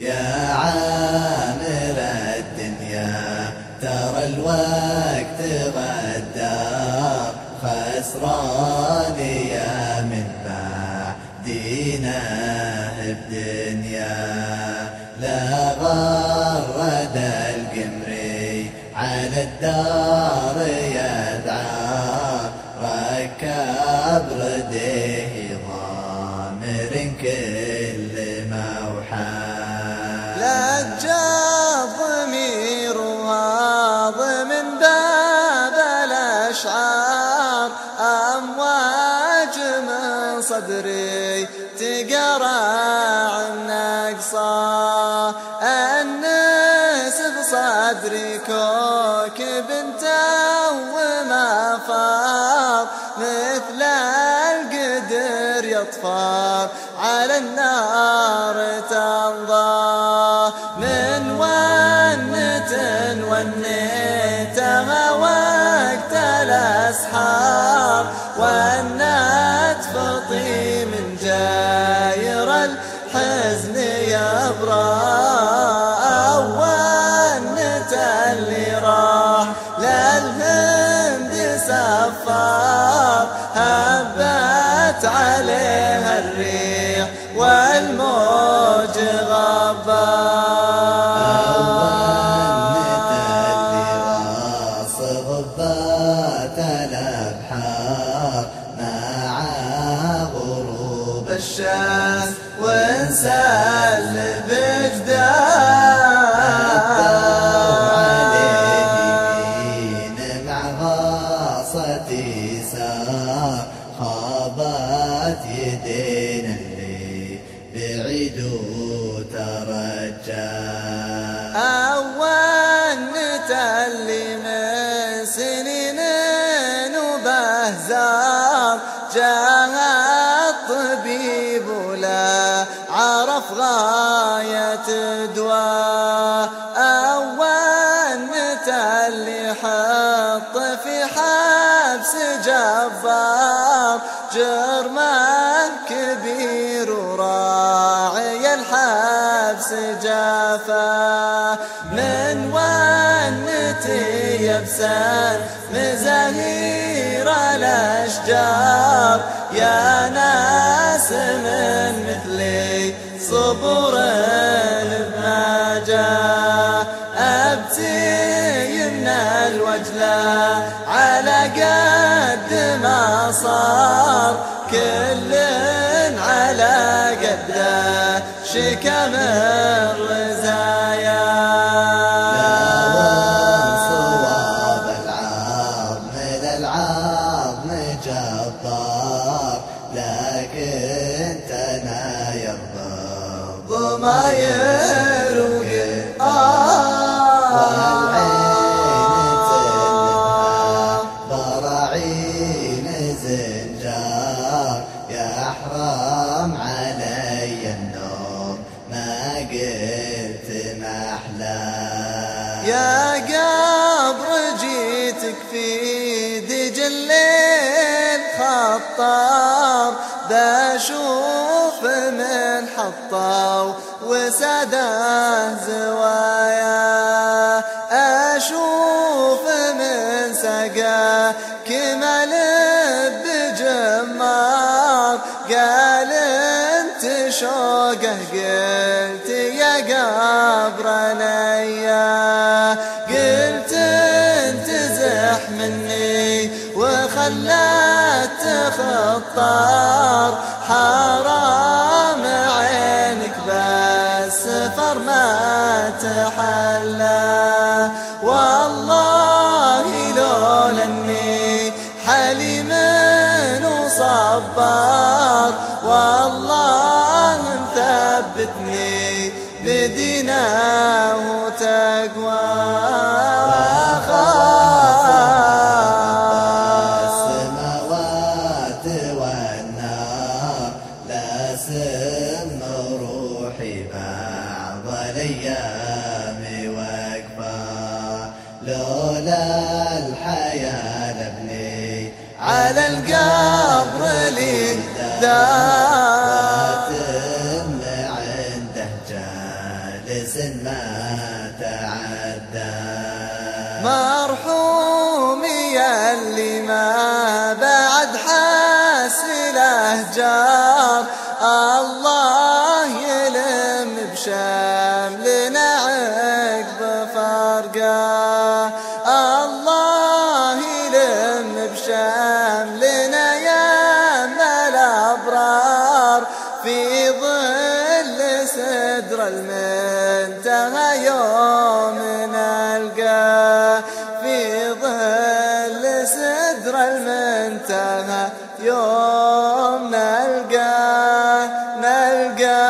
يا عامر الدنيا ترى الوقت غدار خسران يا من بعدينا بدنيا لا غرد القمري على الدار. صدري تقرع النقصة الناس بصدري كوكب وما فار مثل القدر يطفر على النار تنضى من ونة ونيتها وقت الأسحار ونت الشمس ونسال بجدار عليه مع غاصتي سار خابت يدينا اللي بعيد وترجى. أولت اللي من سنين وبهزار جاء عرف غاية دواء. أولت اللي حط في حبس جبار. جرمه كبير وراعي الحبس جافا من ونتي يبسان مزاهير الأشجار. يا ناس من صار كل على قده شكم الرزايا صواب للعظم جبار لكن تناير ضماير والعين قلت محلاه يا قبر جيتك في دج الليل خطار بشوف من حطه وسده زوايا. أشوف من سقاه كمال وخلت خطار حرام عينك بس ما تحلى والله لولا أني حليم وصبار. والله مثبتني بدينا وتقوى. لولا الحياة لابني على القبر لي دار تم عنده جاي مفلس ما تعدى. مرحوم اللي ما بعد حاسله جار. الله يلم بشملنا يوم نلقى في ظل سدر المنتهى. يوم نلقى نلقى